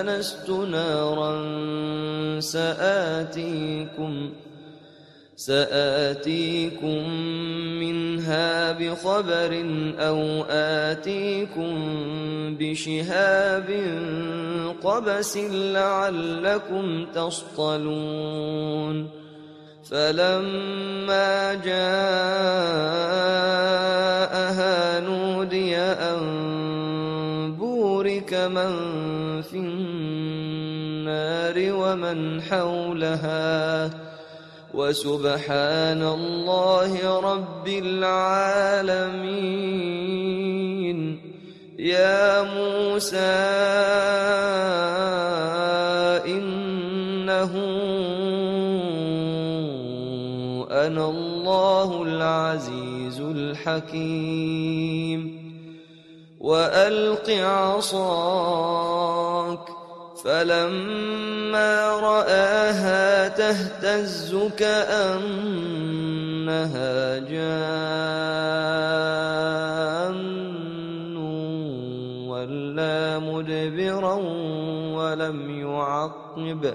آنست نارا سآتيكم سآتيكم منها بخبر أو آتيكم بشهاب قبس لعلكم تصطلون فلما جاءها نودي أن بورك من في النار ومن حولها وسبحان الله رب العالمين. يا موسى إنه أنا الله العزيز الحكيم. وألق عصاك فلما رآها تهتز كأنها جان ولا مدبرا ولم يعقب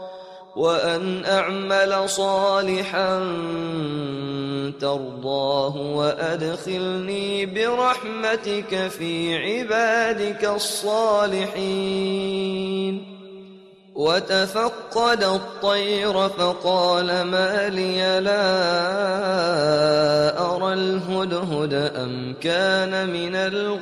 وأن أعمل صالحا ترضاه وأدخلني برحمتك في عبادك الصالحين. وتفقد الطير فقال ما لي لا أرى الهدهد أم كان من الغائبين.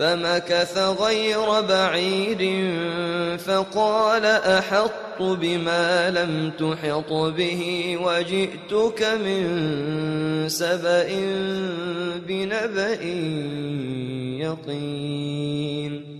فمكث غير بعيد فقال أحط بما لم تحط به وجئتك من سبأ بنبأ يقين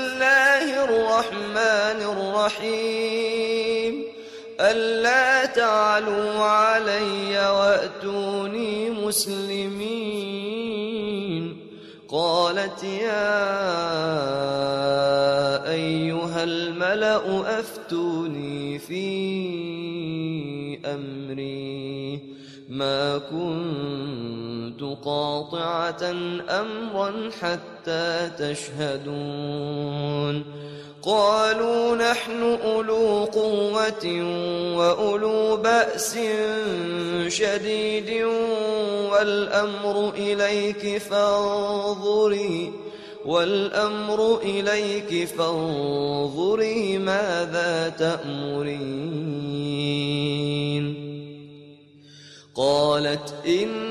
الرحمن الرحيم. ألا تعلوا علي وأتوني مسلمين. قالت يا أيها الملأ أفتوني في أمري. ما كنت قاطعة أمرا حتى تشهدون. قالوا نحن أولو قوة وأولو بأس شديد والأمر إليك فانظري والأمر إليك فانظري ماذا تأمرين. قالت إن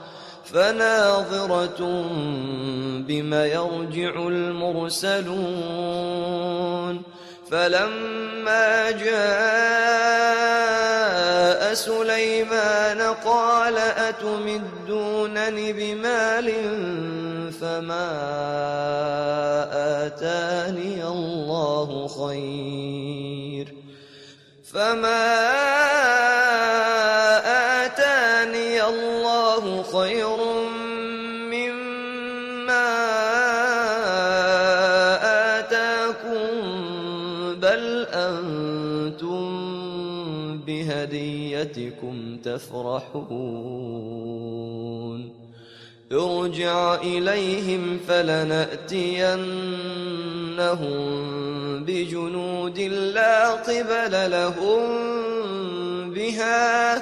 فناظرة بما يرجع المرسلون. فلما جاء سليمان قال أتمدونني بمال فما آتاني الله خير فما آتاني الله خير مما آتاكم بل أنتم بهديتكم تفرحون. ارجع إليهم فلنأتينهم بجنود لا قبل لهم بها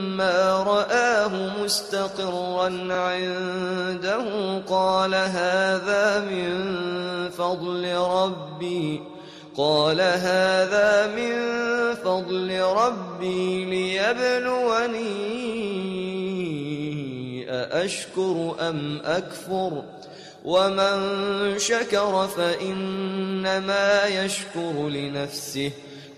رآه مستقرا عنده قال هذا من فضل ربي. قال هذا من فضل ربي ليبلوني. أأشكر أم أكفر؟ ومن شكر فإنما يشكر لنفسه.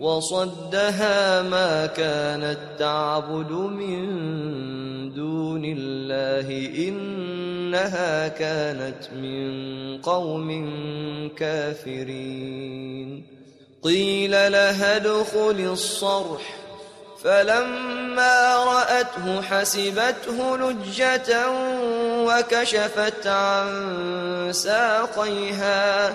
وصدها ما كانت تعبد من دون الله إنها كانت من قوم كافرين. قيل لها ادخل الصرح. فلما رأته حسبته لجة وكشفت عن ساقيها.